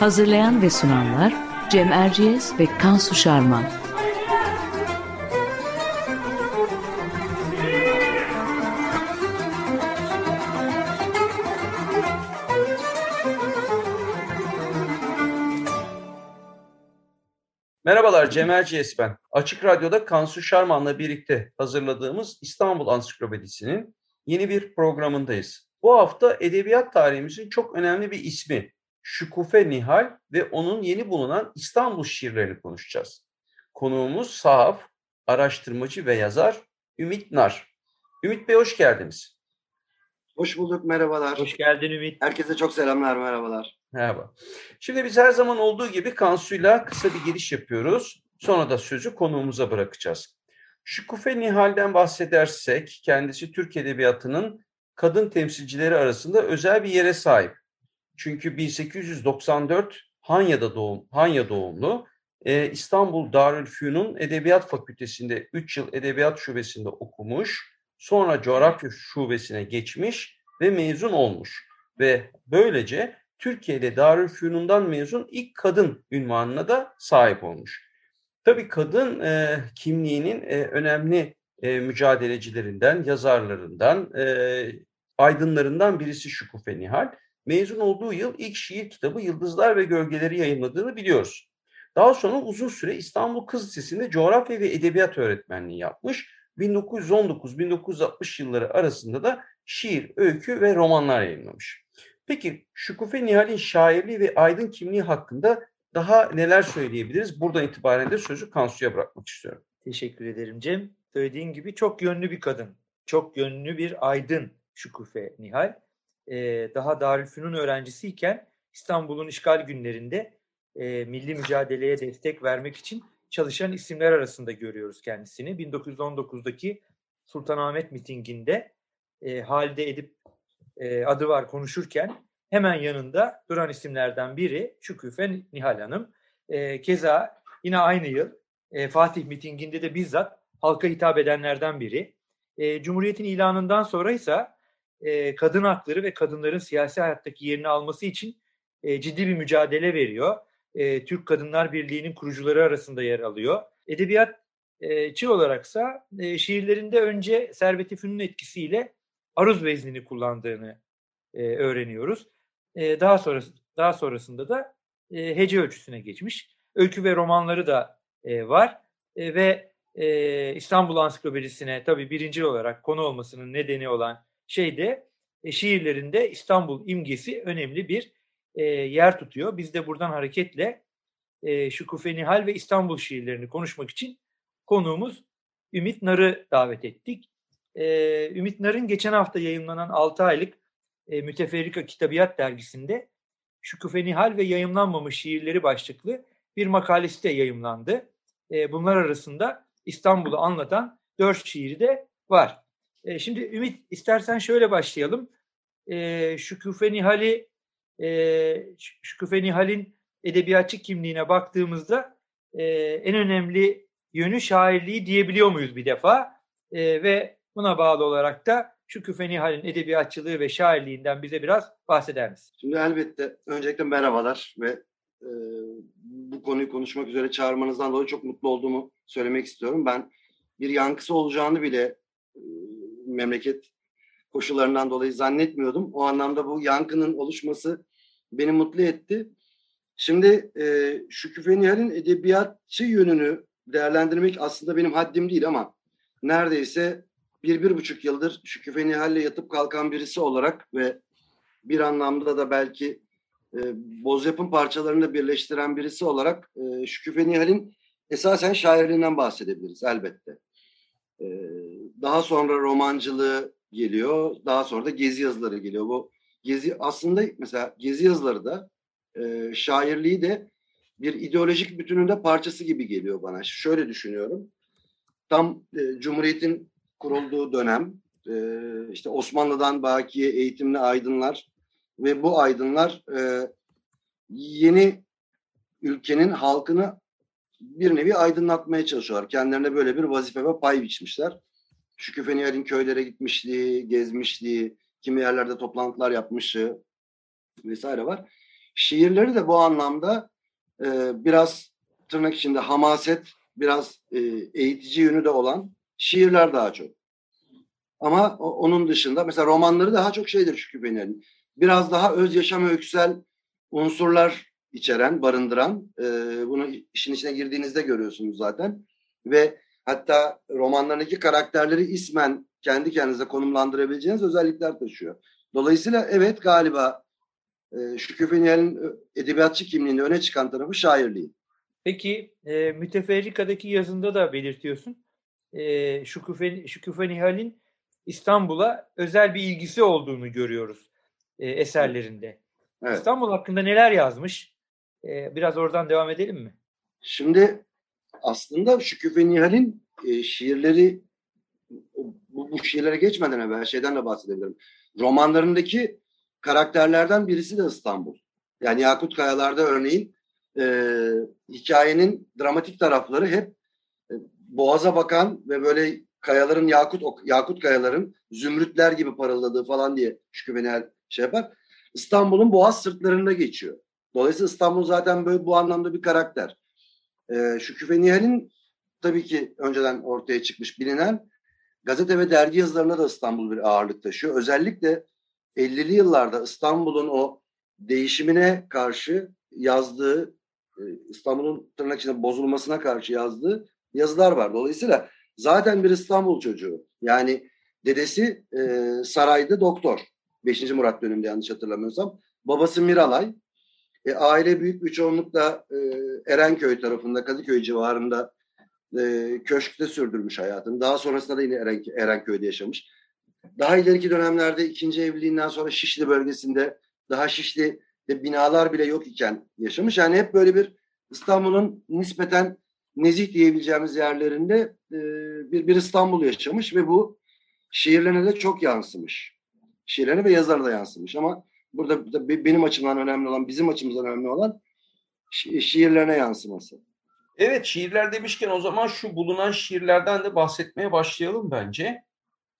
Hazırlayan ve sunanlar Cem Erciyes ve Kansu Şarman. Merhabalar Cem Erciyes ben. Açık Radyo'da Kansu Şarman'la birlikte hazırladığımız İstanbul Ansiklopedisi'nin yeni bir programındayız. Bu hafta edebiyat tarihimizin çok önemli bir ismi Şükufe Nihal ve onun yeni bulunan İstanbul şiirlerini konuşacağız. Konuğumuz sahaf, araştırmacı ve yazar Ümit Nar. Ümit Bey hoş geldiniz. Hoş bulduk, merhabalar. Hoş geldin Ümit. Herkese çok selamlar, merhabalar. Merhaba. Şimdi biz her zaman olduğu gibi Kansu'yla kısa bir giriş yapıyoruz. Sonra da sözü konuğumuza bırakacağız. Şükufe Nihal'den bahsedersek kendisi Türk Edebiyatı'nın kadın temsilcileri arasında özel bir yere sahip. Çünkü 1894 Hanya'da doğum, Hanya doğumlu. Ee, İstanbul Darülfünun Edebiyat Fakültesi'nde 3 yıl Edebiyat Şubesi'nde okumuş. Sonra Coğrafya Şubesi'ne geçmiş ve mezun olmuş. Ve böylece Türkiye'de Darülfünun'dan mezun ilk kadın ünvanına da sahip olmuş. Tabii kadın e, kimliğinin e, önemli e, mücadelecilerinden, yazarlarından, e, aydınlarından birisi Şükufe Nihal. Mezun olduğu yıl ilk şiir kitabı Yıldızlar ve Gölgeleri yayınladığını biliyoruz. Daha sonra uzun süre İstanbul Kız Lisesi'nde coğrafya ve edebiyat öğretmenliği yapmış. 1919-1960 yılları arasında da şiir, öykü ve romanlar yayınlamış. Peki Şükufe Nihal'in şairliği ve aydın kimliği hakkında daha neler söyleyebiliriz? Buradan itibaren de sözü Kansu'ya bırakmak istiyorum. Teşekkür ederim Cem. Söylediğin gibi çok yönlü bir kadın. Çok yönlü bir aydın Şükufe Nihal. Daha Darülfünun öğrencisiyken İstanbul'un işgal günlerinde e, milli mücadeleye destek vermek için çalışan isimler arasında görüyoruz kendisini. 1919'daki Sultanahmet mitinginde e, Halide Edip e, adı var konuşurken hemen yanında duran isimlerden biri Şüküfe Nihal Hanım. E, keza yine aynı yıl e, Fatih mitinginde de bizzat halka hitap edenlerden biri. E, Cumhuriyet'in ilanından sonra ise e, kadın hakları ve kadınların siyasi hayattaki yerini alması için e, ciddi bir mücadele veriyor. E, Türk Kadınlar Birliği'nin kurucuları arasında yer alıyor. Edebiyatçı olaraksa e, şiirlerinde önce Servet-i Fünun etkisiyle aruz veznini kullandığını e, öğreniyoruz. E, daha sonrası daha sonrasında da e, hece ölçüsüne geçmiş. Öykü ve romanları da e, var e, ve e, İstanbul Ansiklopedisi'ne tabii birinci olarak konu olmasının nedeni olan şey de e, şiirlerinde İstanbul imgesi önemli bir e, yer tutuyor. Biz de buradan hareketle e, Şükufe Nihal ve İstanbul şiirlerini konuşmak için konuğumuz Ümit Nar'ı davet ettik e, Ümit Nar'ın geçen hafta yayınlanan 6 aylık e, Müteferrika Kitabiyat dergisinde Şükufe Nihal ve yayınlanmamış şiirleri başlıklı bir makalesi de yayımlandı. E, bunlar arasında İstanbul'u anlatan dört şiiri de var. E, şimdi Ümit istersen şöyle başlayalım. E, Şükufe Nihal'i e, Şükufe Nihal'in edebiyatçı kimliğine baktığımızda e, en önemli yönü şairliği diyebiliyor muyuz bir defa? E, ve Buna bağlı olarak da Şükrü Nihal'in edebiyatçılığı ve şairliğinden bize biraz bahseder misin? Şimdi elbette öncelikle merhabalar ve e, bu konuyu konuşmak üzere çağırmanızdan dolayı çok mutlu olduğumu söylemek istiyorum. Ben bir yankısı olacağını bile e, memleket koşullarından dolayı zannetmiyordum. O anlamda bu yankının oluşması beni mutlu etti. Şimdi e, Şükrü Nihal'in edebiyatçı yönünü değerlendirmek aslında benim haddim değil ama neredeyse bir, bir buçuk yıldır Şükrü Nihal'le yatıp kalkan birisi olarak ve bir anlamda da belki e, boz yapım parçalarını birleştiren birisi olarak e, Şükrü Nihal'in esasen şairliğinden bahsedebiliriz elbette. E, daha sonra romancılığı geliyor. Daha sonra da gezi yazıları geliyor. Bu gezi aslında mesela gezi yazıları da e, şairliği de bir ideolojik bütünün parçası gibi geliyor bana. Şöyle düşünüyorum. Tam e, Cumhuriyet'in kurulduğu dönem e, işte Osmanlı'dan bakiye eğitimli aydınlar ve bu aydınlar e, yeni ülkenin halkını bir nevi aydınlatmaya çalışıyorlar. Kendilerine böyle bir vazife ve pay biçmişler. Şükrü Feniyar'ın köylere gitmişliği, gezmişliği, kimi yerlerde toplantılar yapmışı vesaire var. Şiirleri de bu anlamda e, biraz tırnak içinde hamaset, biraz e, eğitici yönü de olan şiirler daha çok. Ama o, onun dışında mesela romanları daha çok şeydir Şükrü Feniyar'ın. Biraz daha öz yaşam öyküsel unsurlar içeren, barındıran, e, bunu işin içine girdiğinizde görüyorsunuz zaten. Ve hatta romanlarındaki karakterleri ismen kendi kendinize konumlandırabileceğiniz özellikler taşıyor. Dolayısıyla evet galiba e, Şükrü Fenyel'in edebiyatçı kimliğinde öne çıkan tarafı şairliği. Peki e, Müteferrika'daki yazında da belirtiyorsun. E, Şükrü, Şükrü Nihal'in İstanbul'a özel bir ilgisi olduğunu görüyoruz e, eserlerinde. Evet. İstanbul hakkında neler yazmış? E, biraz oradan devam edelim mi? Şimdi aslında Şükrü Nihal'in e, şiirleri bu, bu şiirlere geçmeden evvel şeyden de bahsedebilirim. Romanlarındaki karakterlerden birisi de İstanbul. Yani Yakut Kayalar'da örneğin e, hikayenin dramatik tarafları hep e, boğaza bakan ve böyle kayaların yakut yakut kayaların zümrütler gibi parıldadığı falan diye Şükrü Venel şey yapar. İstanbul'un boğaz sırtlarında geçiyor. Dolayısıyla İstanbul zaten böyle bu anlamda bir karakter. Ee, Şükrü Fenihal'in tabii ki önceden ortaya çıkmış bilinen gazete ve dergi yazılarına da İstanbul bir ağırlık taşıyor. Özellikle 50'li yıllarda İstanbul'un o değişimine karşı yazdığı, e, İstanbul'un tırnak içinde bozulmasına karşı yazdığı yazılar var. Dolayısıyla zaten bir İstanbul çocuğu. Yani dedesi e, sarayda doktor. 5. Murat döneminde yanlış hatırlamıyorsam. Babası Miralay. E, aile büyük bir çoğunlukla e, Erenköy tarafında, Kadıköy civarında e, köşkte sürdürmüş hayatını. Daha sonrasında da yine Eren, Erenköy'de yaşamış. Daha ileriki dönemlerde ikinci evliliğinden sonra Şişli bölgesinde daha Şişli de binalar bile yok iken yaşamış. Yani hep böyle bir İstanbul'un nispeten nezih diyebileceğimiz yerlerinde e, bir, bir İstanbul yaşamış ve bu şiirlerine de çok yansımış. Şiirlerine ve yazılarına da yansımış ama burada benim açımdan önemli olan, bizim açımızdan önemli olan şi şiirlerine yansıması. Evet şiirler demişken o zaman şu bulunan şiirlerden de bahsetmeye başlayalım bence.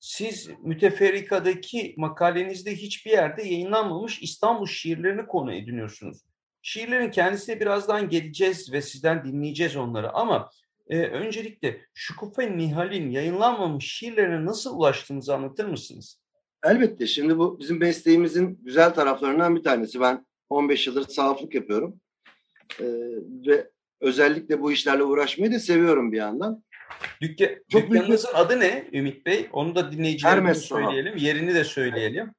Siz müteferrikadaki makalenizde hiçbir yerde yayınlanmamış İstanbul şiirlerini konu ediniyorsunuz. Şiirlerin kendisine birazdan geleceğiz ve sizden dinleyeceğiz onları ama e, öncelikle Şükufe Nihal'in yayınlanmamış şiirlerine nasıl ulaştığınızı anlatır mısınız? Elbette. Şimdi bu bizim mesleğimizin güzel taraflarından bir tanesi. Ben 15 yıldır sahaflık yapıyorum. Ee, ve özellikle bu işlerle uğraşmayı da seviyorum bir yandan. Dükkan, Çok dükkanınızın büyük... adı ne Ümit Bey? Onu da dinleyicilerimize söyleyelim. Yerini de söyleyelim.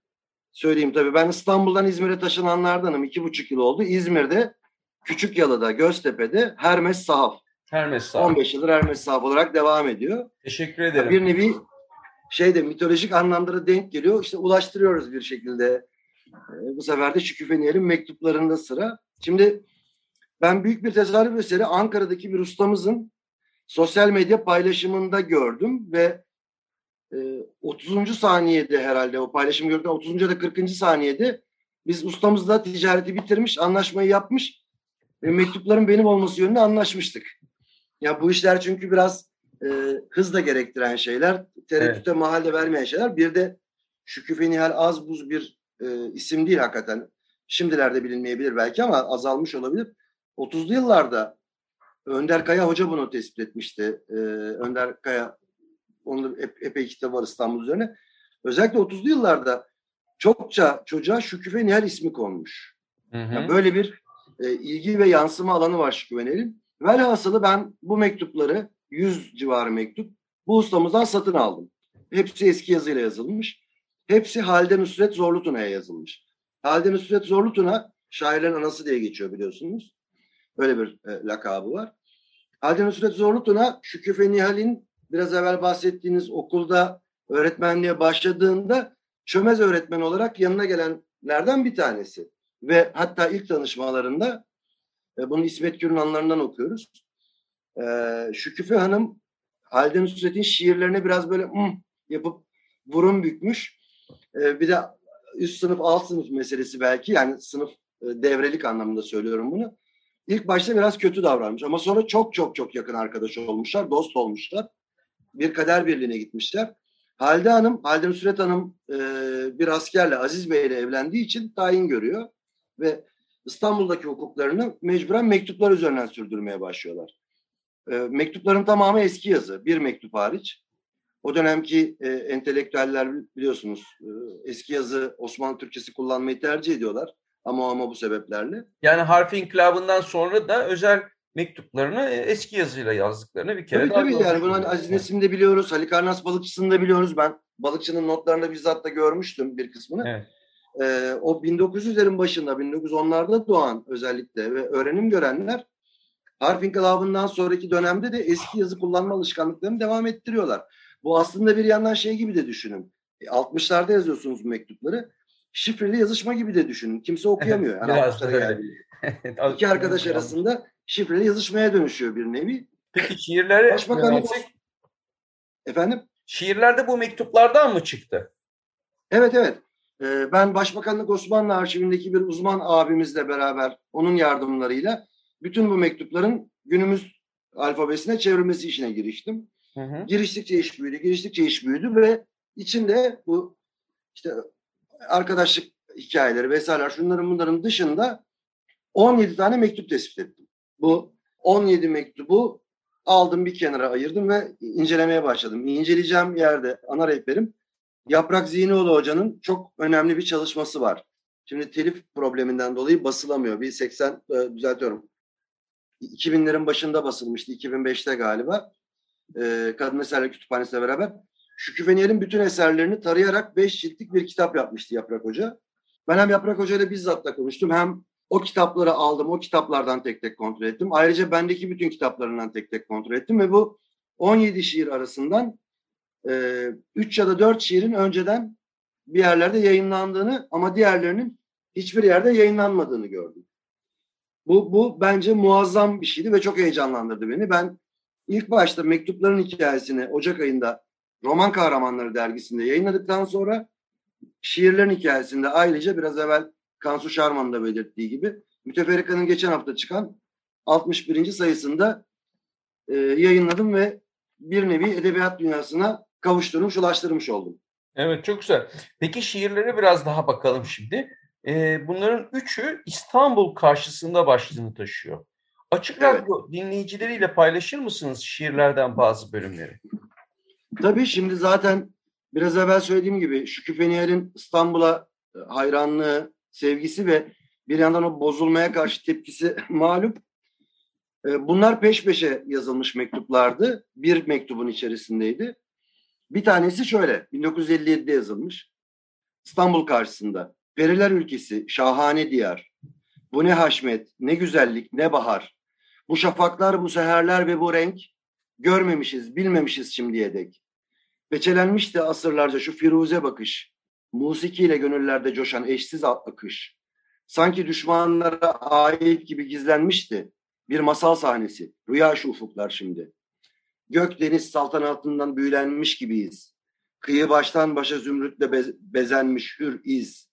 Söyleyeyim tabii. Ben İstanbul'dan İzmir'e taşınanlardanım. iki buçuk yıl oldu. İzmir'de Küçük Yalı'da, Göztepe'de Hermes Sahaf. Hermes Sahaf. 15 yıldır Hermes Sahaf olarak devam ediyor. Teşekkür ederim. Bir nevi şeyde mitolojik anlamlara denk geliyor. İşte ulaştırıyoruz bir şekilde. Ee, bu sefer de Şükrü Feniyer'in mektuplarında sıra. Şimdi ben büyük bir tezahürat eseri Ankara'daki bir ustamızın sosyal medya paylaşımında gördüm ve e, 30. saniyede herhalde o paylaşım gördüm. 30. ya da 40. saniyede biz ustamızla ticareti bitirmiş, anlaşmayı yapmış ve mektupların benim olması yönünde anlaşmıştık. Ya bu işler çünkü biraz e, hız da gerektiren şeyler, tereddüte evet. mahalle vermeyen şeyler. Bir de Şükrü Fenihal az buz bir e, isim değil hakikaten. Şimdilerde bilinmeyebilir belki ama azalmış olabilir. 30'lu yıllarda Önder Kaya Hoca bunu tespit etmişti. Ee, Önder Kaya, onun ep, epey kitabı var İstanbul üzerine. Özellikle 30'lu yıllarda çokça çocuğa Şükrü Nihal ismi konmuş. Hı hı. Yani böyle bir e, ilgi ve yansıma alanı var Şükrü Nihal'in. Velhasılı ben bu mektupları 100 civarı mektup bu ustamızdan satın aldım. Hepsi eski yazıyla yazılmış. Hepsi Halide Nusret Zorlutuna'ya yazılmış. Halide Nusret Zorlutuna şairlerin anası diye geçiyor biliyorsunuz. Öyle bir e, lakabı var. Halide Nusret Zorlutuna Şükrü Nihal'in biraz evvel bahsettiğiniz okulda öğretmenliğe başladığında çömez öğretmen olarak yanına gelenlerden bir tanesi. Ve hatta ilk tanışmalarında e, bunu İsmet Gür'ün anlarından okuyoruz. E, Şüküfe Hanım Halide Nusret'in şiirlerine biraz böyle mm yapıp burun bükmüş. E, bir de üst sınıf alt sınıf meselesi belki yani sınıf e, devrelik anlamında söylüyorum bunu. İlk başta biraz kötü davranmış ama sonra çok çok çok yakın arkadaş olmuşlar, dost olmuşlar. Bir kader birliğine gitmişler. Halide Hanım, Halide Nusret Hanım e, bir askerle Aziz Bey ile evlendiği için tayin görüyor ve İstanbul'daki hukuklarını mecburen mektuplar üzerinden sürdürmeye başlıyorlar. E, mektupların tamamı eski yazı, bir mektup hariç. O dönemki e, entelektüeller biliyorsunuz e, eski yazı Osmanlı Türkçesi kullanmayı tercih ediyorlar. Ama ama bu sebeplerle. Yani harfi inkılabından sonra da özel mektuplarını e, eski yazıyla yazdıklarını bir kere tabii, daha Tabii yani bunu hani Aziz Nesin'de biliyoruz, Halikarnas Balıkçısı'nda biliyoruz. Ben balıkçının notlarında bizzat da görmüştüm bir kısmını. Evet. Ee, o 1900'lerin başında, 1910'larda doğan özellikle ve öğrenim görenler harf inkılabından sonraki dönemde de eski yazı kullanma alışkanlıklarını devam ettiriyorlar. Bu aslında bir yandan şey gibi de düşünün. 60'larda e, yazıyorsunuz bu mektupları. Şifreli yazışma gibi de düşünün. Kimse okuyamıyor. Yani Biraz öyle. İki arkadaş arasında şifreli yazışmaya dönüşüyor bir nevi. Peki şiirleri Başbakanlık Efendim? Şiirlerde bu mektuplardan mı çıktı? Evet evet. Ee, ben Başbakanlık Osmanlı Arşivindeki bir uzman abimizle beraber onun yardımlarıyla bütün bu mektupların günümüz alfabesine çevrilmesi işine giriştim. Hı hı. Giriştikçe iş büyüdü, giriştikçe iş büyüdü ve içinde bu işte arkadaşlık hikayeleri vesaireler şunların bunların dışında 17 tane mektup tespit ettim. Bu 17 mektubu aldım bir kenara ayırdım ve incelemeye başladım. İnceleyeceğim yerde ana rehberim Yaprak Zihnioğlu Hoca'nın çok önemli bir çalışması var. Şimdi telif probleminden dolayı basılamıyor. Bir 80 e, düzeltiyorum. 2000'lerin başında basılmıştı. 2005'te galiba. E, Kadın Eserler Kütüphanesi'yle beraber. Şükrü Feniyel'in bütün eserlerini tarayarak 5 ciltlik bir kitap yapmıştı Yaprak Hoca. Ben hem Yaprak Hoca ile bizzat da konuştum hem o kitapları aldım, o kitaplardan tek tek kontrol ettim. Ayrıca bendeki bütün kitaplarından tek tek kontrol ettim ve bu 17 şiir arasından e, 3 ya da 4 şiirin önceden bir yerlerde yayınlandığını ama diğerlerinin hiçbir yerde yayınlanmadığını gördüm. Bu, bu bence muazzam bir şeydi ve çok heyecanlandırdı beni. Ben ilk başta mektupların hikayesini Ocak ayında Roman Kahramanları dergisinde yayınladıktan sonra şiirlerin hikayesinde ayrıca biraz evvel Kansu Şarman'ın da belirttiği gibi Müteferrika'nın geçen hafta çıkan 61. sayısında e, yayınladım ve bir nevi edebiyat dünyasına kavuşturmuş, ulaştırmış oldum. Evet çok güzel. Peki şiirlere biraz daha bakalım şimdi. Ee, bunların üçü İstanbul karşısında başlığını taşıyor. Açık evet. radyo dinleyicileriyle paylaşır mısınız şiirlerden bazı bölümleri? Tabii şimdi zaten biraz evvel söylediğim gibi Şükrü Feniyer'in İstanbul'a e, hayranlığı, sevgisi ve bir yandan o bozulmaya karşı tepkisi malum. E, bunlar peş peşe yazılmış mektuplardı. Bir mektubun içerisindeydi. Bir tanesi şöyle, 1957'de yazılmış. İstanbul karşısında. Periler ülkesi, şahane diyar. Bu ne haşmet, ne güzellik, ne bahar. Bu şafaklar, bu seherler ve bu renk görmemişiz, bilmemişiz şimdiye dek. Beçelenmişti asırlarca şu firuze bakış. Musikiyle gönüllerde coşan eşsiz akış. Sanki düşmanlara ait gibi gizlenmişti. Bir masal sahnesi. Rüya şu ufuklar şimdi. Gök deniz saltanatından büyülenmiş gibiyiz. Kıyı baştan başa zümrütle bez bezenmiş hür iz.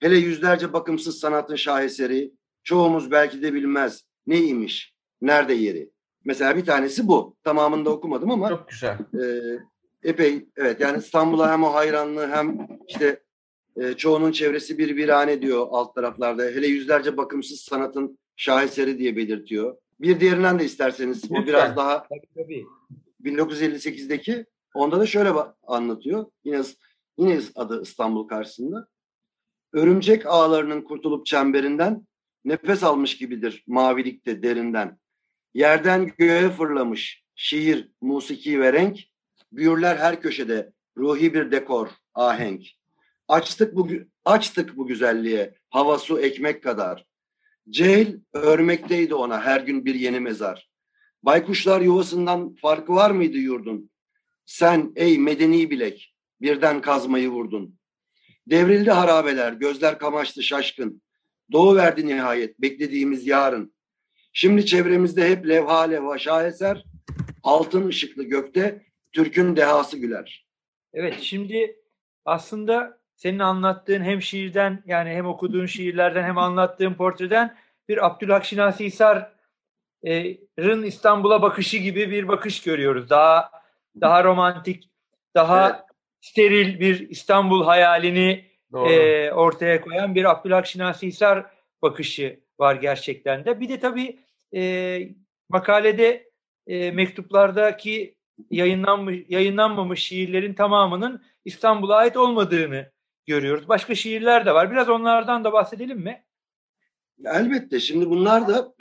Hele yüzlerce bakımsız sanatın şaheseri. Çoğumuz belki de bilmez. Neymiş? Nerede yeri? Mesela bir tanesi bu. Tamamını da okumadım ama. Çok güzel. E, epey evet yani İstanbul'a hem o hayranlığı hem işte e, çoğunun çevresi bir virane diyor alt taraflarda. Hele yüzlerce bakımsız sanatın şaheseri diye belirtiyor. Bir diğerinden de isterseniz Lütfen. o biraz daha tabii, tabii. 1958'deki onda da şöyle anlatıyor. Yine yine adı İstanbul karşısında. Örümcek ağlarının kurtulup çemberinden nefes almış gibidir mavilikte derinden. Yerden göğe fırlamış şiir, musiki ve renk, büyürler her köşede ruhi bir dekor, ahenk. Açtık bu açtık bu güzelliğe, hava su ekmek kadar. Cehil örmekteydi ona her gün bir yeni mezar. Baykuşlar yuvasından farkı var mıydı yurdun? Sen ey medeni bilek, birden kazmayı vurdun. Devrildi harabeler, gözler kamaştı şaşkın. Doğu verdi nihayet, beklediğimiz yarın. Şimdi çevremizde hep levha levha şaheser, altın ışıklı gökte Türk'ün dehası güler. Evet şimdi aslında senin anlattığın hem şiirden yani hem okuduğun şiirlerden hem anlattığın portreden bir Abdülhak Şinasi Hisar'ın İstanbul'a bakışı gibi bir bakış görüyoruz. Daha daha romantik, daha evet. Steril bir İstanbul hayalini e, ortaya koyan bir Abdülhak Şinasi Hisar bakışı var gerçekten de. Bir de tabii e, makalede e, mektuplardaki yayınlanmış yayınlanmamış şiirlerin tamamının İstanbul'a ait olmadığını görüyoruz. Başka şiirler de var. Biraz onlardan da bahsedelim mi? Elbette. Şimdi bunlar da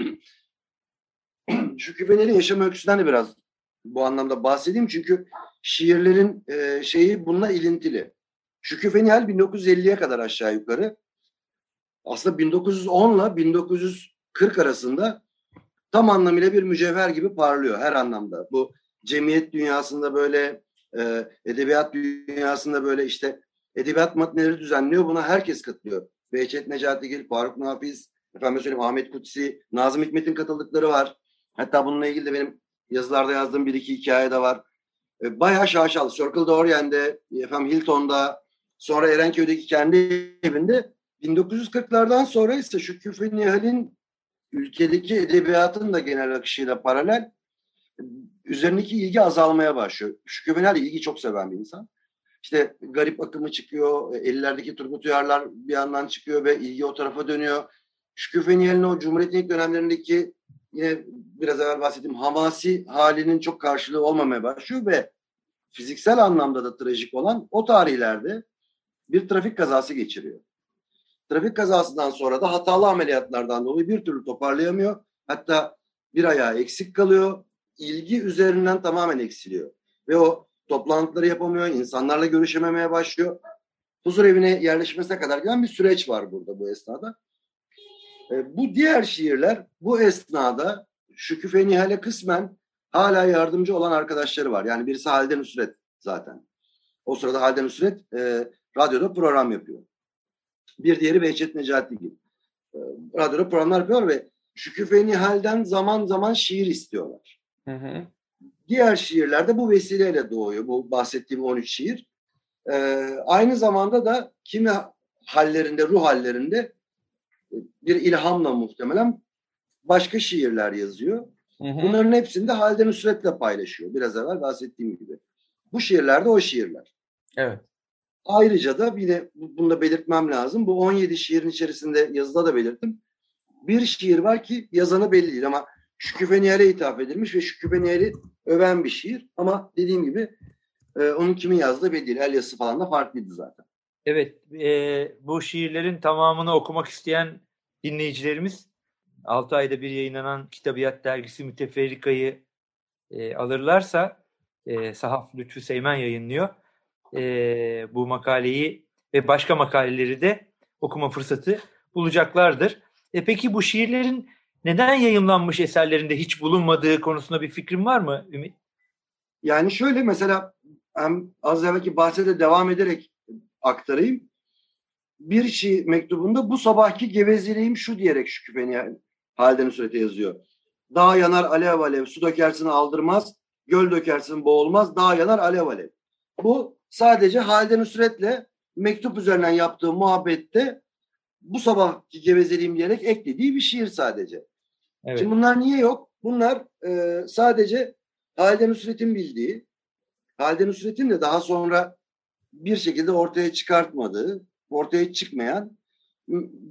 Şükrü Fener'in yaşam öyküsünden de biraz bu anlamda bahsedeyim. Çünkü şiirlerin e, şeyi bununla ilintili. Şükrü Fenihal 1950'ye kadar aşağı yukarı aslında 1910 ile 1940 arasında tam anlamıyla bir mücevher gibi parlıyor her anlamda. Bu cemiyet dünyasında böyle, e, edebiyat dünyasında böyle işte edebiyat matneleri düzenliyor. Buna herkes katılıyor. Behçet Necatigil, Faruk Nafiz, efendim söyleyeyim Ahmet Kutsi, Nazım Hikmet'in katıldıkları var. Hatta bununla ilgili de benim yazılarda yazdığım bir iki hikaye de var. E, bayağı şaşalı. Circle Dorian'de, efendim Hilton'da, sonra Erenköy'deki kendi evinde 1940'lardan sonra ise Şükrü Nihal'in ülkedeki edebiyatın da genel akışıyla paralel üzerindeki ilgi azalmaya başlıyor. Şükrü Nihal ilgi çok seven bir insan. İşte garip akımı çıkıyor, 50'lerdeki Turgut Uyarlar bir yandan çıkıyor ve ilgi o tarafa dönüyor. Şükrü Nihal'in o Cumhuriyet'in dönemlerindeki yine biraz evvel bahsettiğim hamasi halinin çok karşılığı olmamaya başlıyor ve fiziksel anlamda da trajik olan o tarihlerde bir trafik kazası geçiriyor. Trafik kazasından sonra da hatalı ameliyatlardan dolayı bir türlü toparlayamıyor. Hatta bir ayağı eksik kalıyor. İlgi üzerinden tamamen eksiliyor. Ve o toplantıları yapamıyor, insanlarla görüşememeye başlıyor. Huzur evine yerleşmesine kadar giden bir süreç var burada bu esnada. E, bu diğer şiirler bu esnada Şüküfe Nihal'e kısmen hala yardımcı olan arkadaşları var. Yani birisi Halide Nusret zaten. O sırada Halide Nusret e, radyoda program yapıyor. Bir diğeri Behçet Necati gibi. E, radyoda programlar yapıyor ve Şüküfe Nihal'den zaman zaman şiir istiyorlar. Hı hı. Diğer şiirlerde bu vesileyle doğuyor. Bu bahsettiğim 13 şiir. E, aynı zamanda da kimi hallerinde, ruh hallerinde bir ilhamla muhtemelen başka şiirler yazıyor. Hı hı. Bunların hepsini de Halide Nusret'le paylaşıyor. Biraz evvel bahsettiğim gibi. Bu şiirler de o şiirler. Evet. Ayrıca da yine bunu da belirtmem lazım. Bu 17 şiirin içerisinde yazıda da belirttim. Bir şiir var ki yazanı belli değil ama Şükrü Feniyer'e ithaf edilmiş ve Şükrü Feniyer'i öven bir şiir. Ama dediğim gibi e, onun kimin yazdığı belli değil. El yazısı falan da farklıydı zaten. Evet, e, bu şiirlerin tamamını okumak isteyen dinleyicilerimiz 6 ayda bir yayınlanan Kitabiyat Dergisi Müteferrika'yı e, alırlarsa e, Sahaf Lütfü Seymen yayınlıyor. E, bu makaleyi ve başka makaleleri de okuma fırsatı bulacaklardır. E, peki bu şiirlerin neden yayınlanmış eserlerinde hiç bulunmadığı konusunda bir fikrin var mı Ümit? Yani şöyle mesela hem az evvelki bahse de devam ederek aktarayım. Bir şiir mektubunda bu sabahki gevezeliğim şu diyerek Şükrü Beni Halden Nusret'e yazıyor. Dağ yanar alev alev, su dökersin aldırmaz, göl dökersin boğulmaz, dağ yanar alev alev. Bu sadece Halden Nusret'le mektup üzerinden yaptığı muhabbette bu sabahki gevezeliğim diyerek eklediği bir şiir sadece. Evet. Şimdi bunlar niye yok? Bunlar e, sadece Halide Nusret'in bildiği, Halide Nusret'in de daha sonra bir şekilde ortaya çıkartmadığı, ortaya çıkmayan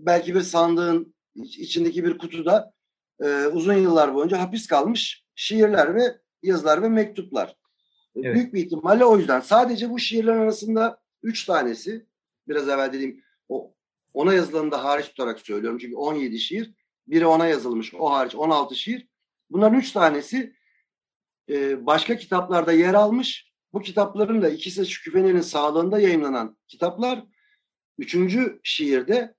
belki bir sandığın içindeki bir kutuda e, uzun yıllar boyunca hapis kalmış şiirler ve yazılar ve mektuplar. E, evet. Büyük bir ihtimalle o yüzden. Sadece bu şiirler arasında üç tanesi, biraz evvel dediğim o ona yazılanı da hariç tutarak söylüyorum. Çünkü 17 şiir, biri ona yazılmış, o hariç 16 şiir. Bunların üç tanesi e, başka kitaplarda yer almış bu kitapların da ikisi Şükrü sağlığında yayınlanan kitaplar. Üçüncü şiirde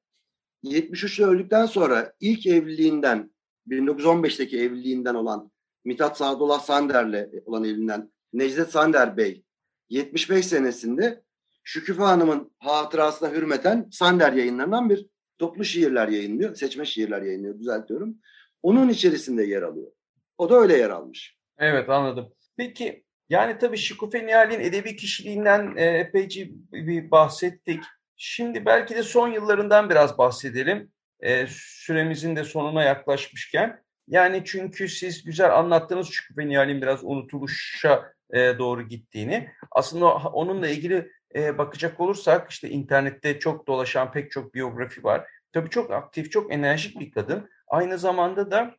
73'te öldükten sonra ilk evliliğinden 1915'teki evliliğinden olan Mithat Sadullah Sander'le olan evliliğinden Necdet Sander Bey 75 senesinde Şüküfe Hanım'ın hatırasına hürmeten Sander yayınlarından bir toplu şiirler yayınlıyor. Seçme şiirler yayınlıyor düzeltiyorum. Onun içerisinde yer alıyor. O da öyle yer almış. Evet anladım. Peki yani tabii Şükufe Nihal'in edebi kişiliğinden e, epeyce bir bahsettik. Şimdi belki de son yıllarından biraz bahsedelim. E, süremizin de sonuna yaklaşmışken. Yani çünkü siz güzel anlattınız Şükufe Nihal'in biraz unutuluşa e, doğru gittiğini. Aslında onunla ilgili e, bakacak olursak işte internette çok dolaşan pek çok biyografi var. Tabii çok aktif, çok enerjik bir kadın. Aynı zamanda da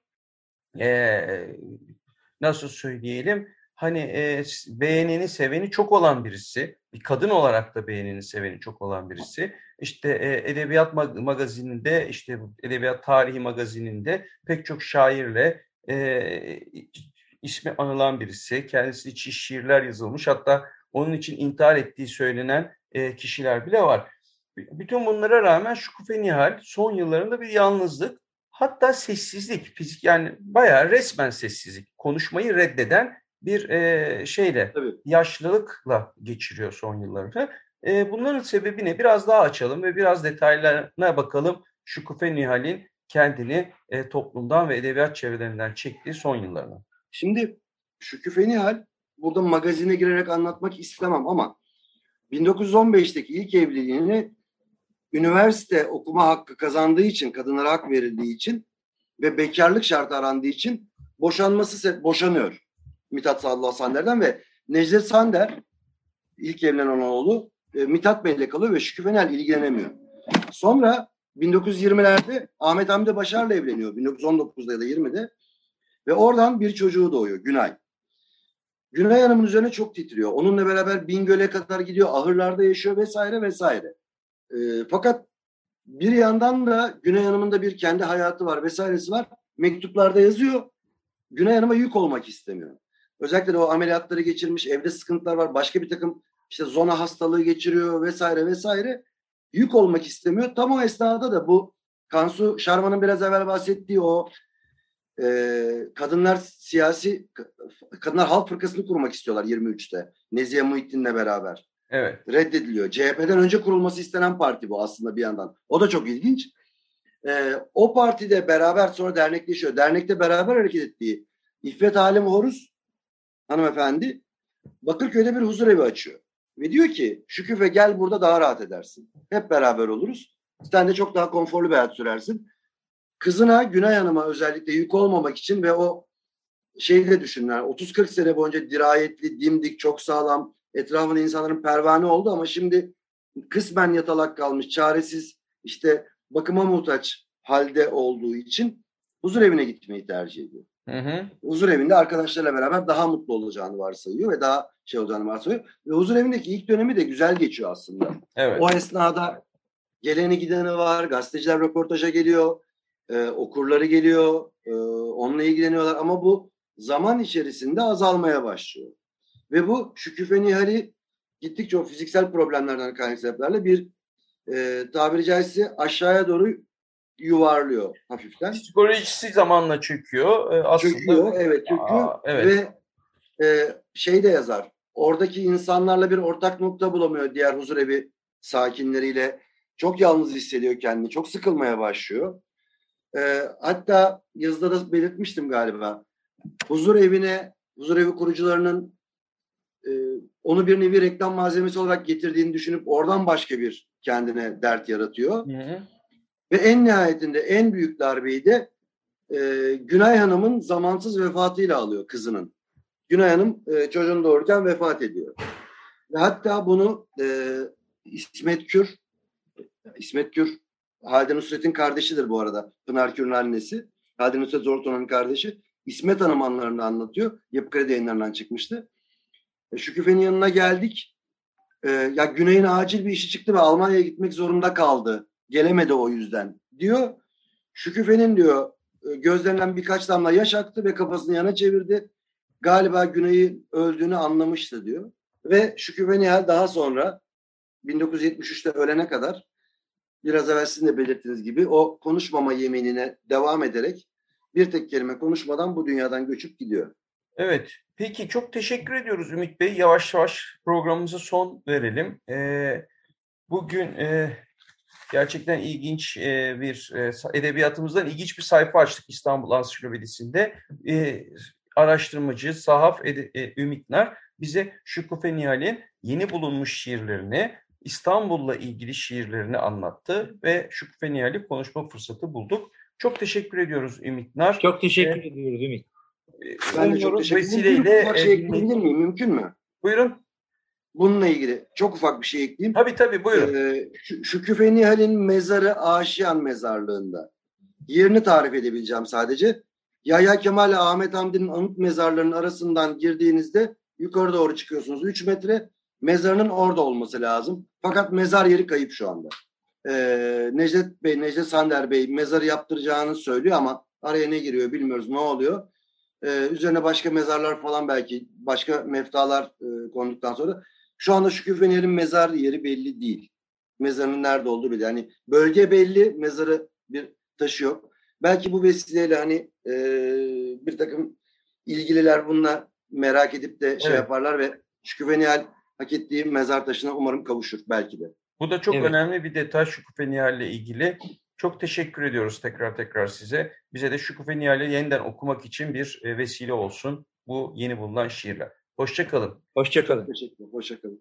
e, nasıl söyleyelim hani e, beğeneni seveni çok olan birisi. Bir kadın olarak da beğeneni seveni çok olan birisi. İşte e, edebiyat mag- magazininde işte edebiyat tarihi magazininde pek çok şairle e, ismi anılan birisi. Kendisi için şiirler yazılmış. Hatta onun için intihar ettiği söylenen e, kişiler bile var. Bütün bunlara rağmen Şükufe Nihal son yıllarında bir yalnızlık hatta sessizlik, fizik yani bayağı resmen sessizlik, konuşmayı reddeden bir e, şeyle, Tabii. yaşlılıkla geçiriyor son yıllarını. E, bunların sebebi ne? Biraz daha açalım ve biraz detaylarına bakalım Şükufe Nihal'in kendini e, toplumdan ve edebiyat çevrelerinden çektiği son yıllarına. Şimdi Şüküfe Nihal burada magazine girerek anlatmak istemem ama 1915'teki ilk evliliğini üniversite okuma hakkı kazandığı için, kadınlara hak verildiği için ve bekarlık şartı arandığı için boşanması boşanıyor. Mithat Sallallahu Sander'den ve Necdet Sander ilk evlenen oğlu e, Mithat Bey'le kalıyor ve Şükrü Fenel ilgilenemiyor. Sonra 1920'lerde Ahmet Hamdi Başar'la evleniyor. 1919'da ya da 20'de. Ve oradan bir çocuğu doğuyor Günay. Günay Hanım'ın üzerine çok titriyor. Onunla beraber Bingöl'e kadar gidiyor. Ahırlarda yaşıyor vesaire vesaire. E, fakat bir yandan da Günay Hanım'ın da bir kendi hayatı var vesairesi var. Mektuplarda yazıyor. Günay Hanım'a yük olmak istemiyor. Özellikle de o ameliyatları geçirmiş, evde sıkıntılar var. Başka bir takım işte zona hastalığı geçiriyor vesaire vesaire. Yük olmak istemiyor. Tam o esnada da bu Kansu Şarman'ın biraz evvel bahsettiği o e, kadınlar siyasi kadınlar halk fırkasını kurmak istiyorlar 23'te. Nezihe Muhittin'le beraber. Evet. Reddediliyor. CHP'den önce kurulması istenen parti bu aslında bir yandan. O da çok ilginç. E, o partide beraber sonra dernekleşiyor. Dernekte beraber hareket ettiği İffet Halim Horus hanımefendi Bakırköy'de bir huzur evi açıyor. Ve diyor ki Şüküfe gel burada daha rahat edersin. Hep beraber oluruz. Sen de çok daha konforlu bir hayat sürersin. Kızına Günay Hanım'a özellikle yük olmamak için ve o şeyi de düşünler. 30-40 sene boyunca dirayetli, dimdik, çok sağlam, etrafında insanların pervane oldu ama şimdi kısmen yatalak kalmış, çaresiz, işte bakıma muhtaç halde olduğu için huzur evine gitmeyi tercih ediyor. Hı hı. Huzur evinde arkadaşlarıyla beraber daha mutlu olacağını varsayıyor ve daha şey olacağını varsayıyor. Ve huzur evindeki ilk dönemi de güzel geçiyor aslında. Evet. O esnada geleni gideni var, gazeteciler röportaja geliyor, e, okurları geliyor, e, onunla ilgileniyorlar ama bu zaman içerisinde azalmaya başlıyor. Ve bu Şüküfe Nihal'i gittikçe o fiziksel problemlerden kaynaklı sebeplerle bir e, tabiri caizse aşağıya doğru yuvarlıyor hafiften. Psikolojisi zamanla çöküyor. Ee, aslında Çöküyor, evet çöküyor. Aa, evet. Ve e, şey de yazar. Oradaki insanlarla bir ortak nokta bulamıyor diğer huzurevi sakinleriyle. Çok yalnız hissediyor kendini. Çok sıkılmaya başlıyor. E, hatta yazıda da belirtmiştim galiba. Huzur evine, huzur evi kurucularının e, onu bir nevi reklam malzemesi olarak getirdiğini düşünüp oradan başka bir kendine dert yaratıyor. Hı hı. Ve en nihayetinde en büyük darbeyi de e, Günay Hanım'ın zamansız vefatıyla alıyor kızının. Günay Hanım e, çocuğunu doğururken vefat ediyor. Ve hatta bunu e, İsmet Kür, İsmet Kür, Halide Nusret'in kardeşidir bu arada. Pınar Kür'ün annesi. Halide Nusret Zorton'un kardeşi. İsmet Hanım anılarını anlatıyor. Yapı Kredi yayınlarından çıkmıştı. E, Şüküfe'nin yanına geldik. E, ya Güney'in acil bir işi çıktı ve Almanya'ya gitmek zorunda kaldı. Gelemedi o yüzden diyor. Şüküfe'nin diyor e, gözlerinden birkaç damla yaş aktı ve kafasını yana çevirdi. Galiba Güney'i öldüğünü anlamıştı diyor. Ve Şüküfe Nihal daha sonra 1973'te ölene kadar biraz evvel sizin de belirttiğiniz gibi o konuşmama yeminine devam ederek bir tek kelime konuşmadan bu dünyadan göçüp gidiyor. Evet. Peki çok teşekkür ediyoruz Ümit Bey. Yavaş yavaş programımıza son verelim. Ee, bugün e, gerçekten ilginç e, bir e, edebiyatımızdan ilginç bir sayfa açtık İstanbul Ansiklopedisi'nde. E, araştırmacı, sahaf ede, e, Ümit Nar bize Şükufe Nihal'in yeni bulunmuş şiirlerini, İstanbul'la ilgili şiirlerini anlattı ve Şükufe Nihal'i konuşma fırsatı bulduk. Çok teşekkür ediyoruz Ümit Nar. Çok teşekkür Evet. ediyoruz Ümit. Ben de çok teşekkür ederim. Bir vesileyle e, şey ekleyebilir miyim? Mümkün mü? Buyurun. Bununla ilgili çok ufak bir şey ekleyeyim. Tabii tabii buyurun. Ee, şu, Şükrü Nihal'in mezarı Aşiyan mezarlığında. Yerini tarif edebileceğim sadece. Yahya Kemal ile Ahmet Hamdi'nin anıt mezarlarının arasından girdiğinizde yukarı doğru çıkıyorsunuz. 3 metre mezarının orada olması lazım. Fakat mezar yeri kayıp şu anda. Ee, Necdet Bey, Necdet Sander Bey mezarı yaptıracağını söylüyor ama araya ne giriyor bilmiyoruz ne oluyor. Ee, üzerine başka mezarlar falan belki başka meftalar e, konduktan sonra şu anda Şükrü Fener'in mezar yeri belli değil. Mezarının nerede olduğu belli. Yani bölge belli, mezarı bir taşı yok. Belki bu vesileyle hani e, bir takım ilgililer bununla merak edip de şey Evet. yaparlar ve Şükrü Fener hak ettiği mezar taşına umarım kavuşur belki de. Bu da çok Evet. önemli bir detay Şükufe Nihal'le ilgili. Çok teşekkür ediyoruz tekrar tekrar size. Bize de Şükufe Nihal'i yeniden okumak için bir vesile olsun bu yeni bulunan şiirler. Hoşçakalın. Hoşçakalın. Teşekkür ederim. Hoşçakalın.